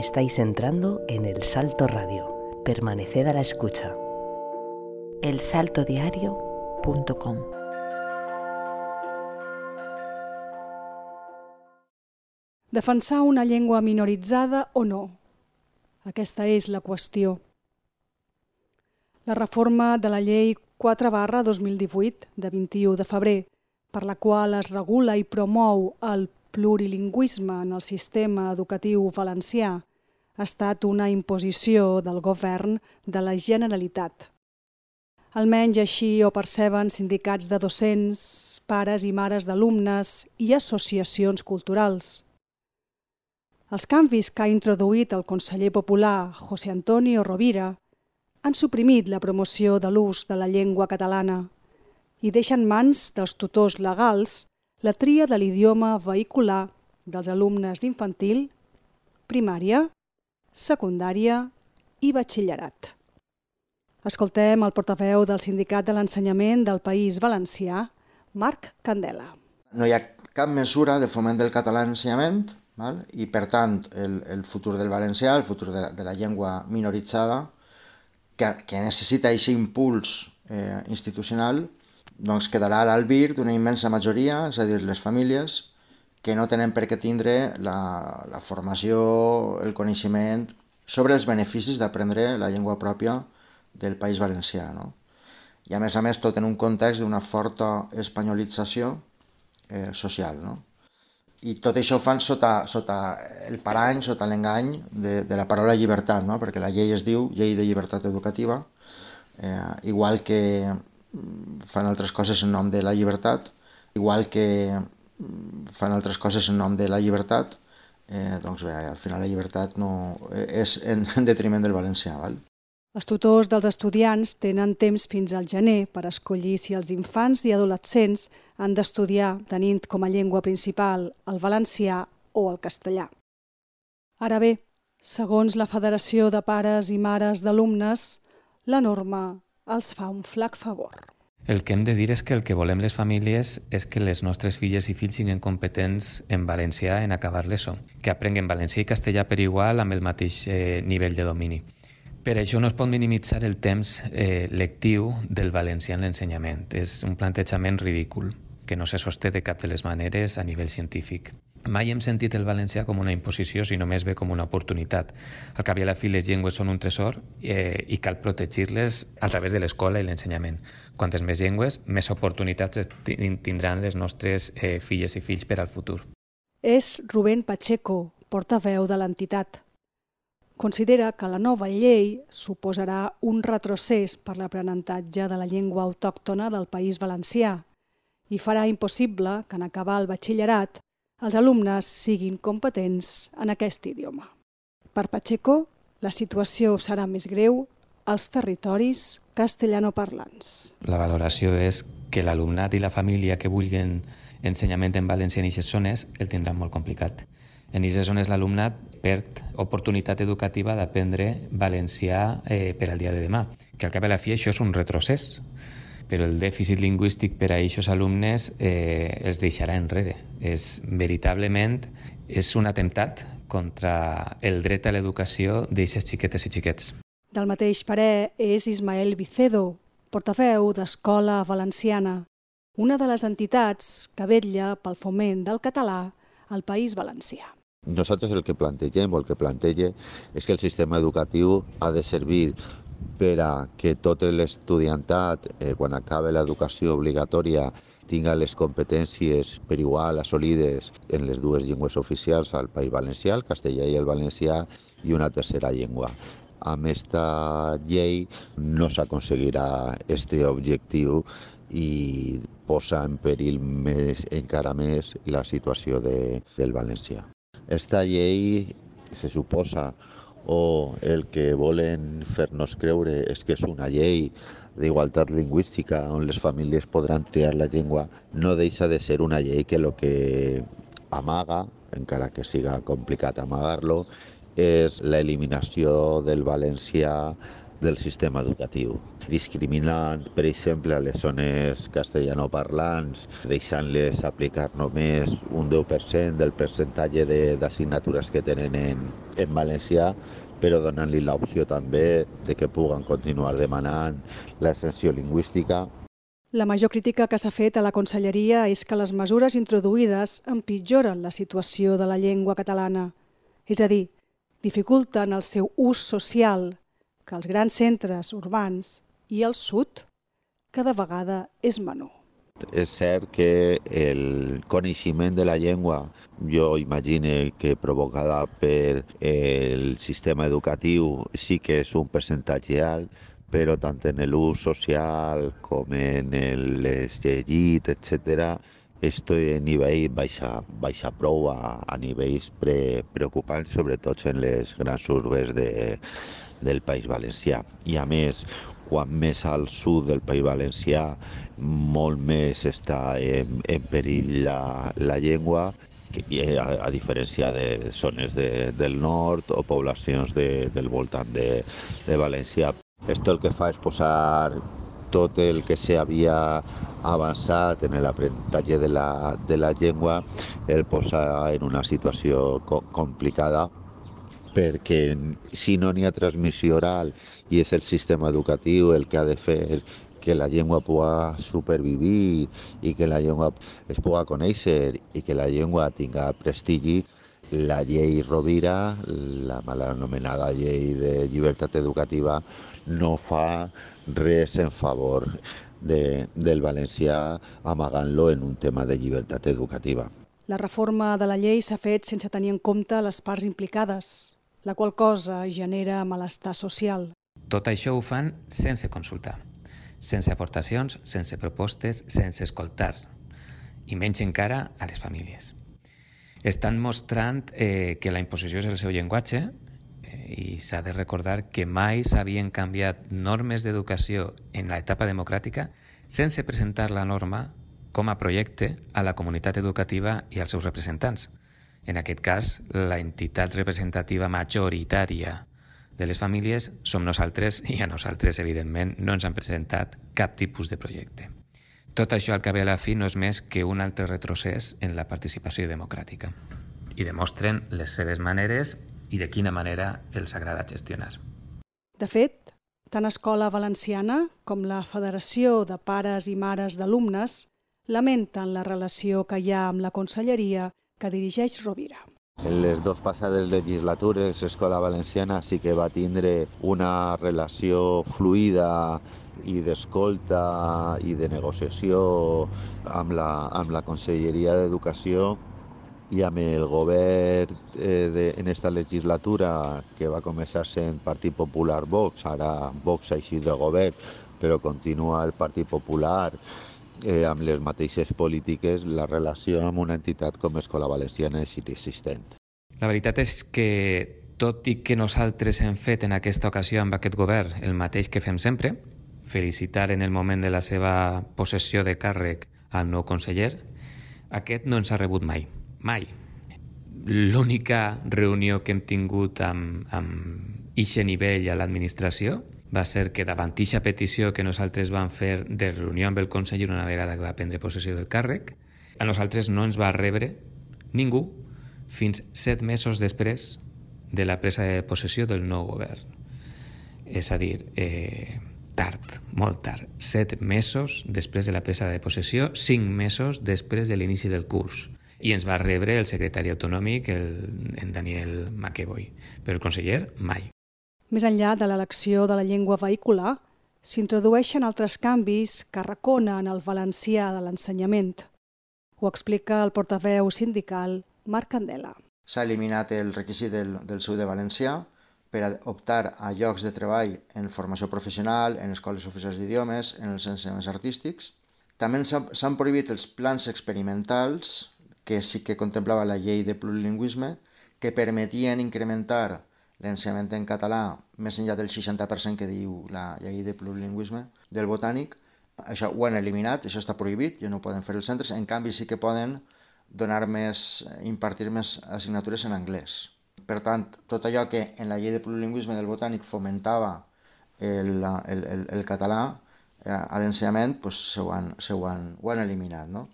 Estáis entrando en El Salto Radio. Permaneced a la escucha. elsaltodiario.com Defensar una llengua minoritzada o no? Aquesta és la qüestió. La reforma de la llei 4 barra 2018 de 21 de febrer, per la qual es regula i promou el plurilingüisme en el sistema educatiu valencià, ha estat una imposició del govern de la Generalitat. Almenys així ho perceben sindicats de docents, pares i mares d'alumnes i associacions culturals. Els canvis que ha introduït el conseller popular José Antonio Rovira han suprimit la promoció de l'ús de la llengua catalana i deixen mans dels tutors legals la tria de l'idioma vehicular dels alumnes d'infantil, primària, secundària i batxillerat. Escoltem el portaveu del Sindicat de l'Ensenyament del País Valencià, Marc Candela. No hi ha cap mesura de foment del català en ensenyament val? i, per tant, el, el futur del valencià, el futur de la, de la llengua minoritzada, que, que necessita aquest impuls eh, institucional, doncs quedarà a l'albir d'una immensa majoria, és a dir, les famílies, que no tenen per què tindre la, la formació, el coneixement sobre els beneficis d'aprendre la llengua pròpia del País Valencià. No? I a més a més tot en un context d'una forta espanyolització eh, social. No? I tot això ho fan sota, sota el parany, sota l'engany de, de la paraula llibertat, no? perquè la llei es diu Llei de Llibertat Educativa, eh, igual que mm, fan altres coses en nom de la llibertat, igual que fan altres coses en nom de la llibertat, eh, doncs bé, al final la llibertat no és en, en detriment del valencià. Val? Els tutors dels estudiants tenen temps fins al gener per escollir si els infants i adolescents han d'estudiar tenint com a llengua principal el valencià o el castellà. Ara bé, segons la Federació de Pares i Mares d'Alumnes, la norma els fa un flac favor. El que hem de dir és que el que volem les famílies és que les nostres filles i fills siguin competents en valencià en acabar l'ESO, que aprenguen valencià i castellà per igual amb el mateix eh, nivell de domini. Per això no es pot minimitzar el temps eh, lectiu del valencià en l'ensenyament. És un plantejament ridícul que no se sosté de cap de les maneres a nivell científic. Mai hem sentit el valencià com una imposició, sinó més bé com una oportunitat. Al cap i a la fi, les llengües són un tresor eh, i cal protegir-les a través de l'escola i l'ensenyament. Quantes més llengües, més oportunitats tindran les nostres eh, filles i fills per al futur. És Rubén Pacheco, portaveu de l'entitat considera que la nova llei suposarà un retrocés per l'aprenentatge de la llengua autòctona del País Valencià i farà impossible que en acabar el batxillerat els alumnes siguin competents en aquest idioma. Per Pacheco, la situació serà més greu als territoris castellanoparlants. La valoració és que l'alumnat i la família que vulguin ensenyament en valencià en aquestes zones el tindran molt complicat. En aquestes zones l'alumnat perd oportunitat educativa d'aprendre valencià eh, per al dia de demà, que al cap i la fi això és un retrocés, però el dèficit lingüístic per a aquests alumnes eh, els deixarà enrere. És veritablement és un atemptat contra el dret a l'educació d'aquestes xiquetes i xiquets. Del mateix parer és Ismael Vicedo, portaveu d'Escola Valenciana, una de les entitats que vetlla pel foment del català al País Valencià. Nosaltres el que plantegem o el que plantege és que el sistema educatiu ha de servir per a que tot l'estudiantat, eh, quan acabe l'educació obligatòria, tinga les competències per igual assolides en les dues llengües oficials al País Valencià, el castellà i el valencià, i una tercera llengua. Amb esta llei no s'aconseguirà este objectiu i posa en perill més, encara més la situació de, del valencià. Esta llei se suposa o el que volen fer-nos creure és que és una llei d'igualtat lingüística on les famílies podran triar la llengua, no deixa de ser una llei que el que amaga, encara que siga complicat amagar-lo, és l'eliminació del valencià del sistema educatiu, discriminant, per exemple, a les zones castellanoparlants, deixant-les aplicar només un 10% del percentatge d'assignatures que tenen en, en valencià, però donant-li l'opció també de que puguen continuar demanant l'ascensió lingüística. La major crítica que s'ha fet a la Conselleria és que les mesures introduïdes empitjoren la situació de la llengua catalana, és a dir, dificulten el seu ús social que els grans centres urbans i el sud cada vegada és menor. És cert que el coneixement de la llengua, jo imagine que provocada per el sistema educatiu sí que és un percentatge alt, però tant en l'ús social com en les llegit, etc., este nivell baixa, baixa prou a, a nivells pre, preocupants, sobretot en les grans urbes de, del País Valencià. I a més, quan més al sud del País Valencià, molt més està en, en perill la, la llengua, que, a, a diferència de zones de, del nord o poblacions de, del voltant de, de València. Esto el que fa és posar tot el que s'havia avançat en l'aprenentatge de, la, de la llengua, el posa en una situació co complicada perquè si no n'hi ha transmissió oral i és el sistema educatiu el que ha de fer que la llengua pugui supervivir i que la llengua es pugui conèixer i que la llengua tinga prestigi, la llei Rovira, la mal anomenada llei de llibertat educativa, no fa res en favor de, del valencià amagant-lo en un tema de llibertat educativa. La reforma de la llei s'ha fet sense tenir en compte les parts implicades, la qual cosa genera malestar social. Tot això ho fan sense consultar, sense aportacions, sense propostes, sense escoltar, i menys encara a les famílies. Estan mostrant eh, que la imposició és el seu llenguatge eh, i s'ha de recordar que mai s'havien canviat normes d'educació en l'etapa democràtica sense presentar la norma com a projecte a la comunitat educativa i als seus representants – en aquest cas, la entitat representativa majoritària de les famílies som nosaltres i a nosaltres, evidentment, no ens han presentat cap tipus de projecte. Tot això al cap i a la fi no és més que un altre retrocés en la participació democràtica i demostren les seves maneres i de quina manera els agrada gestionar. De fet, tant Escola Valenciana com la Federació de Pares i Mares d'Alumnes lamenten la relació que hi ha amb la Conselleria que dirigeix Rovira. En les dues passades legislatures, l'Escola Valenciana sí que va tindre una relació fluida i d'escolta i de negociació amb la, amb la Conselleria d'Educació i amb el govern eh, de, en esta legislatura que va començar sent Partit Popular Vox, ara Vox ha eixit del govern, però continua el Partit Popular eh, amb les mateixes polítiques, la relació amb una entitat com Escola Valenciana és inexistent. La veritat és que, tot i que nosaltres hem fet en aquesta ocasió amb aquest govern el mateix que fem sempre, felicitar en el moment de la seva possessió de càrrec al nou conseller, aquest no ens ha rebut mai, mai. L'única reunió que hem tingut amb, amb ixe nivell a l'administració va ser que davant aquesta petició que nosaltres vam fer de reunió amb el conseller una vegada que va prendre possessió del càrrec, a nosaltres no ens va rebre ningú fins set mesos després de la presa de possessió del nou govern. És a dir, eh, tard, molt tard. Set mesos després de la presa de possessió, cinc mesos després de l'inici del curs. I ens va rebre el secretari autonòmic, el, en Daniel McEvoy. Però el conseller, mai. Més enllà de l'elecció de la llengua vehicular, s'introdueixen altres canvis que reconen el valencià de l'ensenyament. Ho explica el portaveu sindical Marc Candela. S'ha eliminat el requisit del, del seu de valencià per a optar a llocs de treball en formació professional, en escoles oficials d'idiomes, en els ensenyaments artístics. També s'han prohibit els plans experimentals, que sí que contemplava la llei de plurilingüisme, que permetien incrementar l'ensenyament en català més enllà del 60% que diu la llei de plurilingüisme del botànic, això ho han eliminat, això està prohibit, ja no ho poden fer els centres, en canvi sí que poden donar més, impartir més assignatures en anglès. Per tant, tot allò que en la llei de plurilingüisme del botànic fomentava el, el, el, el català eh, a l'ensenyament pues, se, ho han, se ho han, ho han eliminat. No?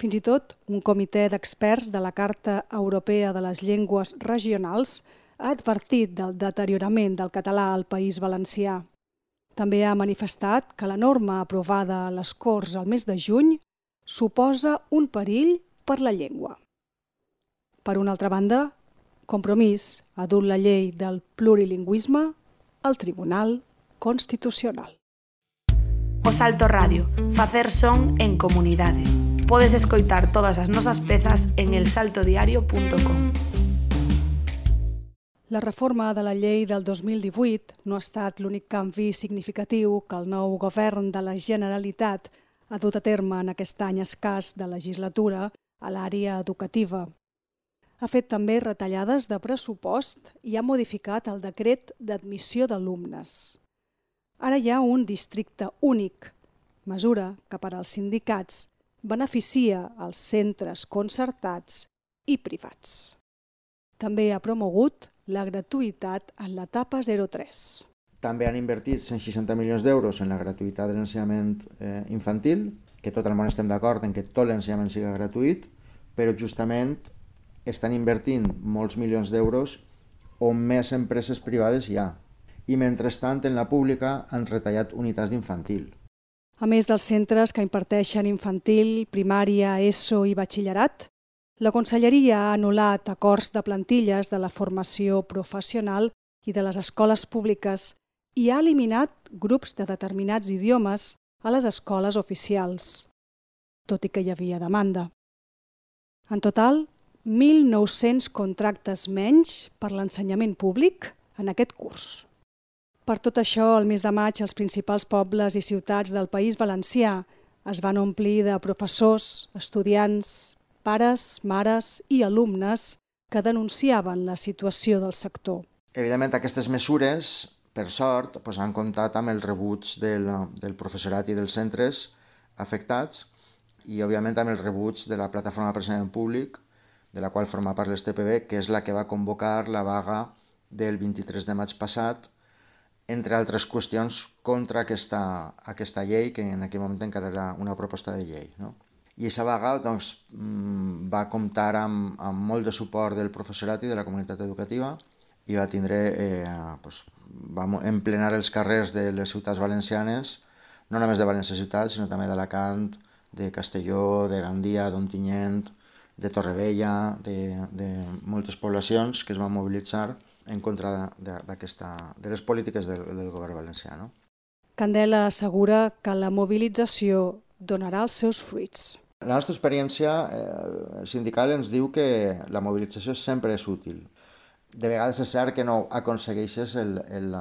Fins i tot, un comitè d'experts de la Carta Europea de les Llengües Regionals ha advertit del deteriorament del català al País Valencià. També ha manifestat que la norma aprovada a les Corts el mes de juny suposa un perill per la llengua. Per una altra banda, Compromís ha dut la llei del plurilingüisme al Tribunal Constitucional. O Salto Radio, facer son en comunidade. Podes escoitar todas as nosas pezas en elsaltodiario.com. La reforma de la llei del 2018 no ha estat l'únic canvi significatiu que el nou govern de la Generalitat ha dut a terme en aquest any escàs de legislatura a l'àrea educativa. Ha fet també retallades de pressupost i ha modificat el decret d'admissió d'alumnes. Ara hi ha un districte únic, mesura que per als sindicats beneficia els centres concertats i privats. També ha promogut la gratuïtat en l'etapa 03. També han invertit 160 milions d'euros en la gratuïtat de l'ensenyament eh, infantil, que tot el món estem d'acord en que tot l'ensenyament sigui gratuït, però justament estan invertint molts milions d'euros on més empreses privades hi ha. I mentrestant, en la pública han retallat unitats d'infantil. A més dels centres que imparteixen infantil, primària, ESO i batxillerat, la Conselleria ha anul·lat acords de plantilles de la formació professional i de les escoles públiques i ha eliminat grups de determinats idiomes a les escoles oficials, tot i que hi havia demanda. En total, 1.900 contractes menys per l'ensenyament públic en aquest curs. Per tot això, el mes de maig, els principals pobles i ciutats del País Valencià es van omplir de professors, estudiants, pares, mares i alumnes que denunciaven la situació del sector. Evidentment, aquestes mesures, per sort, doncs, han comptat amb el rebuig del, del professorat i dels centres afectats i, òbviament, amb el rebuig de la plataforma de pressionament públic, de la qual forma part l'STPB, que és la que va convocar la vaga del 23 de maig passat, entre altres qüestions, contra aquesta, aquesta llei, que en aquell moment encara era una proposta de llei. No? I aquesta vaga doncs, mm, va comptar amb, amb molt de suport del professorat i de la comunitat educativa i va tindre, eh, doncs, vam emplenar els carrers de les ciutats valencianes, no només de València ciutat, sinó també d'Alacant, de Castelló, de Gandia, d'Ontinyent, de Torrevella, de, de moltes poblacions que es van mobilitzar en contra de, de les polítiques del, del govern valencià. No? Candela assegura que la mobilització donarà els seus fruits. La nostra experiència eh, sindical ens diu que la mobilització sempre és útil. De vegades és cert que no aconsegueixes el, el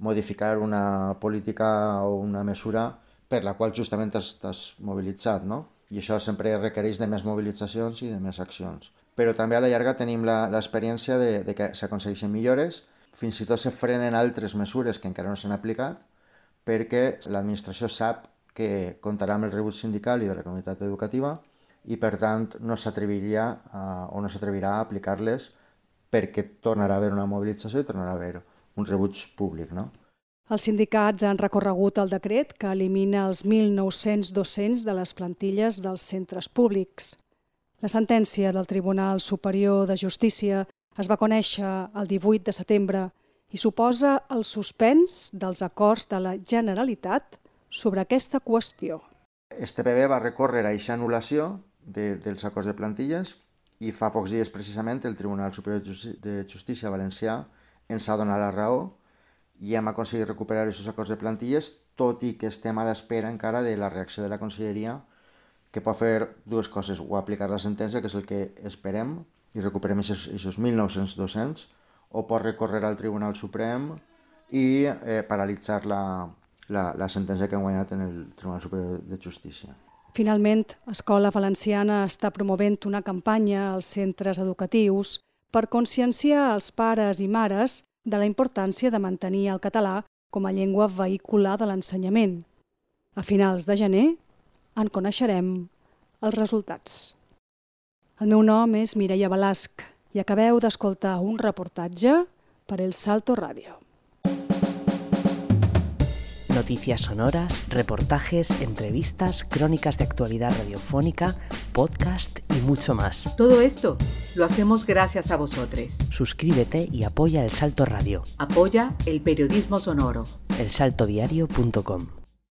modificar una política o una mesura per la qual justament t'has mobilitzat, no? I això sempre requereix de més mobilitzacions i de més accions. Però també a la llarga tenim l'experiència de, de que s'aconsegueixen millores, fins i tot se frenen altres mesures que encara no s'han aplicat, perquè l'administració sap que comptarà amb el rebuig sindical i de la comunitat educativa i per tant no s'atreviria o no s'atrevirà a aplicar-les perquè tornarà a haver una mobilització i tornarà a haver un rebuig públic. No? Els sindicats han recorregut el decret que elimina els 1.900 docents de les plantilles dels centres públics. La sentència del Tribunal Superior de Justícia es va conèixer el 18 de setembre i suposa el suspens dels acords de la Generalitat sobre aquesta qüestió. Este PB va recórrer a aquesta anul·lació de, dels acords de plantilles i fa pocs dies precisament el Tribunal Superior de Justícia Valencià ens ha donat la raó i hem aconseguit recuperar aquests acords de plantilles, tot i que estem a l'espera encara de la reacció de la Conselleria, que pot fer dues coses, o aplicar la sentència, que és el que esperem, i recuperem aquests 1.900 docents, o pot recórrer al Tribunal Suprem i eh, paralitzar la, la, la sentència que han guanyat en el Tribunal Superior de Justícia. Finalment, Escola Valenciana està promovent una campanya als centres educatius per conscienciar els pares i mares de la importància de mantenir el català com a llengua vehicular de l'ensenyament. A finals de gener en coneixerem els resultats. El meu nom és Mireia Balasc i acabeu d'escoltar un reportatge per El Salto Ràdio. Noticias sonoras, reportajes, entrevistas, crónicas de actualidad radiofónica, podcast y mucho más. Todo esto lo hacemos gracias a vosotros. Suscríbete y apoya El Salto Radio. Apoya el periodismo sonoro. elsaltodiario.com